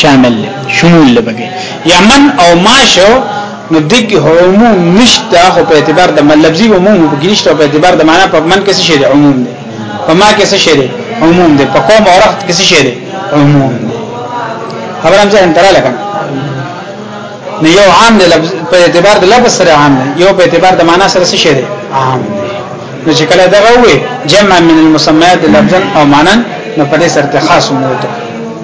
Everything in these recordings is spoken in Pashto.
شامل له شمول له بګي یا من او ما شو نو دګ عموم نشته خو په اعتبار د لفظي عموم په کې نشته په اعتبار د معنا په من کې څه شی دی عموم دی په ما کې څه شی دی عموم دی په قوم او رخت کې څه شی دی عموم دی خبرم ځه انترا لګم نو یو عام دی لفظ په اعتبار د لفظ سره عام دی یو په اعتبار د معنا سره څه شی دی عام دی نو چې کله دا وې جمع من المسميات لفظا او معنا نو په دې سره خاص موته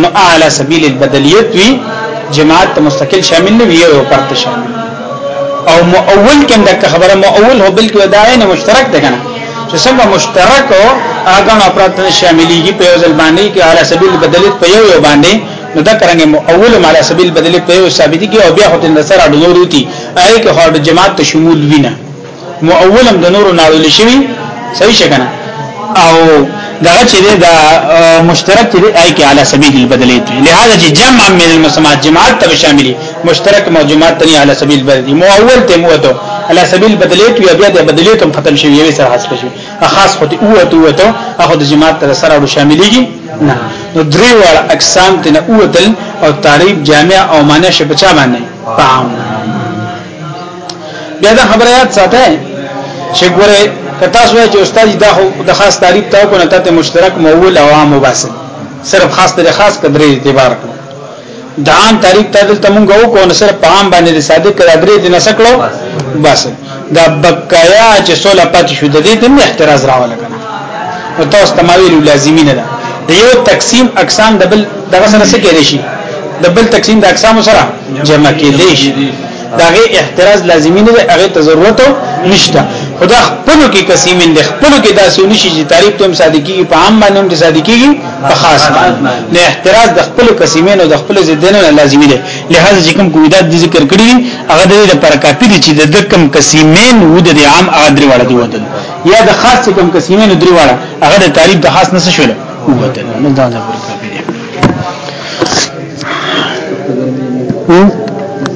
نو اعلی سبیل البدلیت وی جماعت ته مستقل شامل نه وی او پرت شامل او مؤول کې دا خبره مؤول هو بلکې دا نه مشترک ده کنه چې څنګه مشترک او اګن افراد شاملېږي په یو ځل باندې کې اعلی سبیل البدلیت په یو یو باندې نو دا کرانګه مؤول اعلی سبیل البدلیت په یو ثابت کې او بیا هوتل سره ډورو دي اې کې هر جماعت ته شمول وینه مؤولم د نورو ناړول شوی صحیح شګنه او دغه چې د مشترک دی آی کې علی سبیل البدل دی لہذا چې جمع من المسمات جماعت ته شاملې مشترک مو جماعت ته علی سبیل البدل دی مو اول ته مو ته علی سبیل البدل دی بیا د بدل ته ختم شوی یو سره حاصل شوی خاص خو ته او ته ته اخو د جماعت تر سره ور شاملېږي نه نو درې وړ اقسام ته نه اوتل او تعریف جامع او معنی شپچا باندې پام بیا دا خبره یاد ساته چې ګوره کتا سوې چې استاد دا د خاص تعریف تا کو نه ته مشترک مول او عام وباسه صرف خاص تر خاص قدرې اعتبار کو دا عام تعریف ته دلته مونږ وکړو نه صرف عام باندې صادق کړه درې دې نسکلو بس دا بقایا چې سوله پاتې شو د دې د احتراز راواله کنه نو تاسو تمویل لازمی نه ده یو تقسیم اقسام د بل دغه سره څه کېږي د بل تقسیم د اقسام سره جمع کېږي داغه احتراز لازمی نه دی هغه ته ضرورت نشته خدا خپل کې قسیمین د خپل کې داسې نشي چې تعریف تم صادقي په عام باندې هم صادقي په خاص باندې نه احتراز د خپل قسیمین او د خپل زدن لازمی دی لہذا چې کوم کوی دا ذکر کړی هغه د لپاره کافی دی چې د کم قسیمین و د عام ادري وړ دی ودل یا د خاص کم قسیمین دري وړ هغه د تعریف د خاص نه شول ودل نه دا ځکه کافی دی